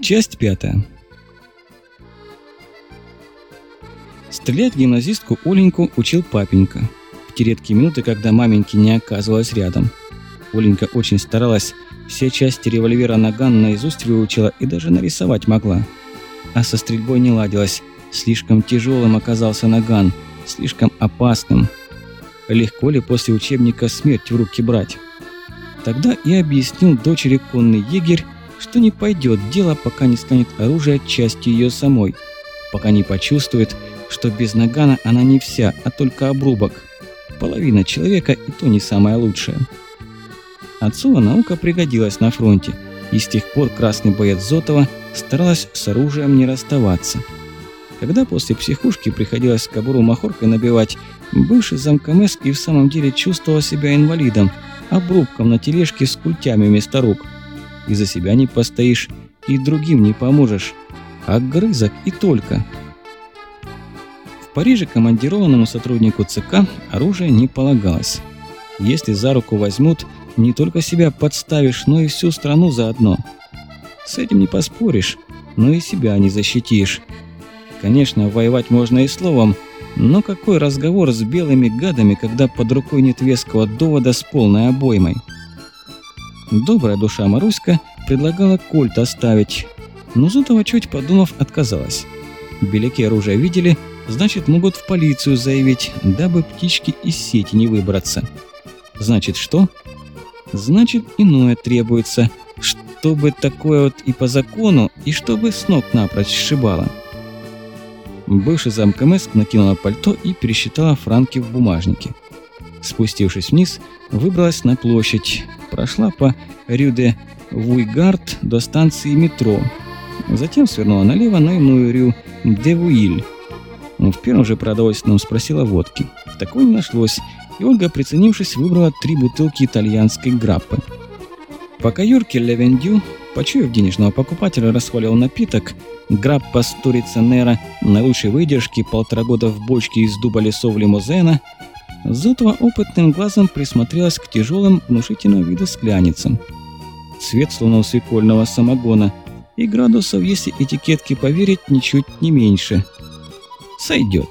Часть пятая. Стрелять гимназистку Оленьку учил папенька. В те редкие минуты, когда маменьки не оказывалась рядом. Оленька очень старалась, все части револьвера Наган наизусть выучила и даже нарисовать могла. А со стрельбой не ладилась. Слишком тяжелым оказался Наган, слишком опасным. Легко ли после учебника смерть в руки брать? Тогда и объяснил дочери конный егерь, что не пойдет дело, пока не станет оружие частью ее самой, пока не почувствует, что без нагана она не вся, а только обрубок. Половина человека и то не самое лучшее. Отцова наука пригодилась на фронте, и с тех пор красный боец Зотова старалась с оружием не расставаться. Когда после психушки приходилось кобуру махоркой набивать, бывший замкомеск и в самом деле чувствовал себя инвалидом, обрубком на тележке с культями вместо рук – и за себя не постоишь, и другим не поможешь. А и только. В Париже командированному сотруднику ЦК оружие не полагалось. Если за руку возьмут, не только себя подставишь, но и всю страну заодно. С этим не поспоришь, но и себя не защитишь. Конечно, воевать можно и словом, но какой разговор с белыми гадами, когда под рукой нет веского довода с полной обоймой? Добрая душа Маруська предлагала кольт оставить, но Зотова, чуть подумав, отказалась. Беляки оружие видели, значит, могут в полицию заявить, дабы птички из сети не выбраться. Значит, что? Значит, иное требуется, чтобы такое вот и по закону, и чтобы с ног напрочь сшибало. Бывший замкомеск накинула пальто и пересчитала франки в бумажнике. Спустившись вниз, выбралась на площадь, прошла по Вуйгард до станции метро. Затем свернула налево на иную Рю Девуиль. В первом же продовольственном спросила водки. Такой не нашлось, и Ольга, приценившись, выбрала три бутылки итальянской граппы. Пока Юрки Левендю, почуяв денежного покупателя, расхвалил напиток, граппа Сторица Нера на лучшей выдержке полтора года в бочке из дуба лесов лимузена – Зотова опытным глазом присмотрелась к тяжелым, внушительного вида скляницам. Цвет словно у свекольного самогона, и градусов, если этикетки поверить, ничуть не меньше. Сойдет.